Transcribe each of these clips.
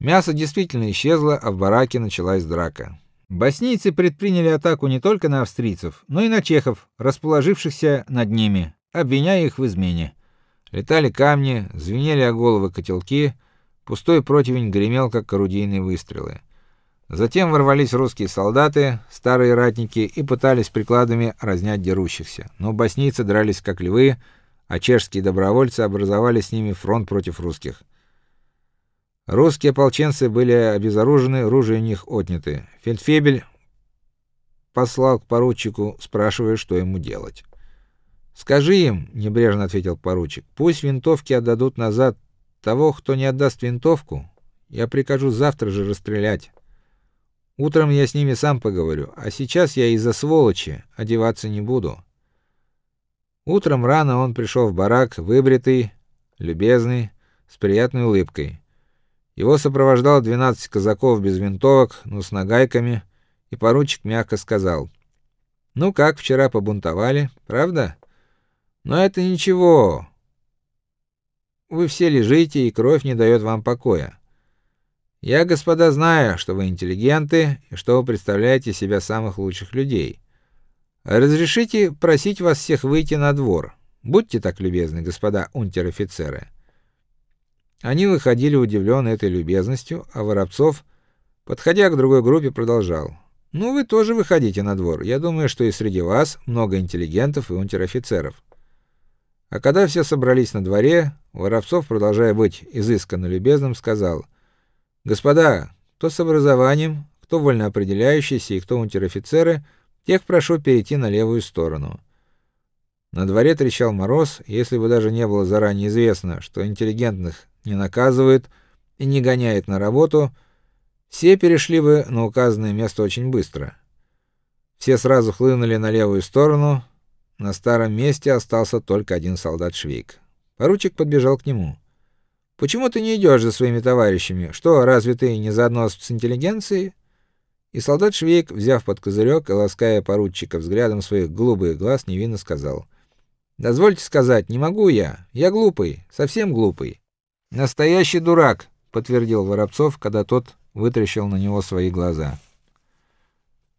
Мясо действительно исчезло, а в бараке началась драка. Боснийцы предприняли атаку не только на австрийцев, но и на чехов, расположившихся над ними, обвиняя их в измене. Летали камни, звенели о головы котелки, пустой противень гремел как орудийные выстрелы. Затем ворвались русские солдаты, старые ратники и пытались прикладами разнять дерущихся. Но боснийцы дрались как львы, а чешские добровольцы образовали с ними фронт против русских. Русские ополченцы были обезоружены, оружие у них отняты. Фельдфебель послал к поручику, спрашивая, что ему делать. "Скажи им", небрежно ответил поручик. "Пусть винтовки отдадут назад того, кто не отдаст винтовку. Я прикажу завтра же расстрелять. Утром я с ними сам поговорю, а сейчас я из-за сволочи одеваться не буду". Утром рано он пришел в барак, выбритый, любезный, с приятной улыбкой. Его сопровождал 12 казаков без винтовок, но с нагайками, и поручик мягко сказал: "Ну как вчера побунтовали, правда? Но это ничего. Вы все лежите, и кровь не дает вам покоя. Я, господа, знаю, что вы интеллигенты и что вы представляете себя самых лучших людей. Разрешите просить вас всех выйти на двор. Будьте так любезны, господа унтер-офицеры". Они выходили удивленные этой любезностью, а Воробцов, подходя к другой группе, продолжал: "Ну вы тоже выходите на двор. Я думаю, что и среди вас много интеллигентов и унтер-офицеров". А когда все собрались на дворе, Воробцов, продолжая быть изысканно любезным, сказал: "Господа, кто с образованием, кто вольно определяющиеся и кто унтер-офицеры, тех прошу перейти на левую сторону". На дворе трещал мороз, если бы даже не было заранее известно, что интеллигентных не наказывает и не гоняет на работу, все перешли бы на указанное место очень быстро. Все сразу хлынули на левую сторону. На старом месте остался только один солдат Швейк. Поручик подбежал к нему. Почему ты не идешь за своими товарищами? Что, разве ты не заодно с интеллигенцией? И солдат Швейк, взяв под козырек и лаская поручика взглядом своих голубых глаз, невинно сказал: "Дозвольте сказать, не могу я. Я глупый, совсем глупый. Настоящий дурак, подтвердил Воробцов, когда тот вытрящил на него свои глаза.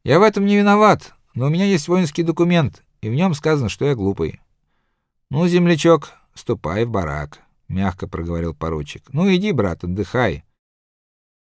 Я в этом не виноват, но у меня есть воинский документ, и в нем сказано, что я глупый. Ну, землячок, ступай в барак, мягко проговорил поручик. Ну иди, брат, отдыхай.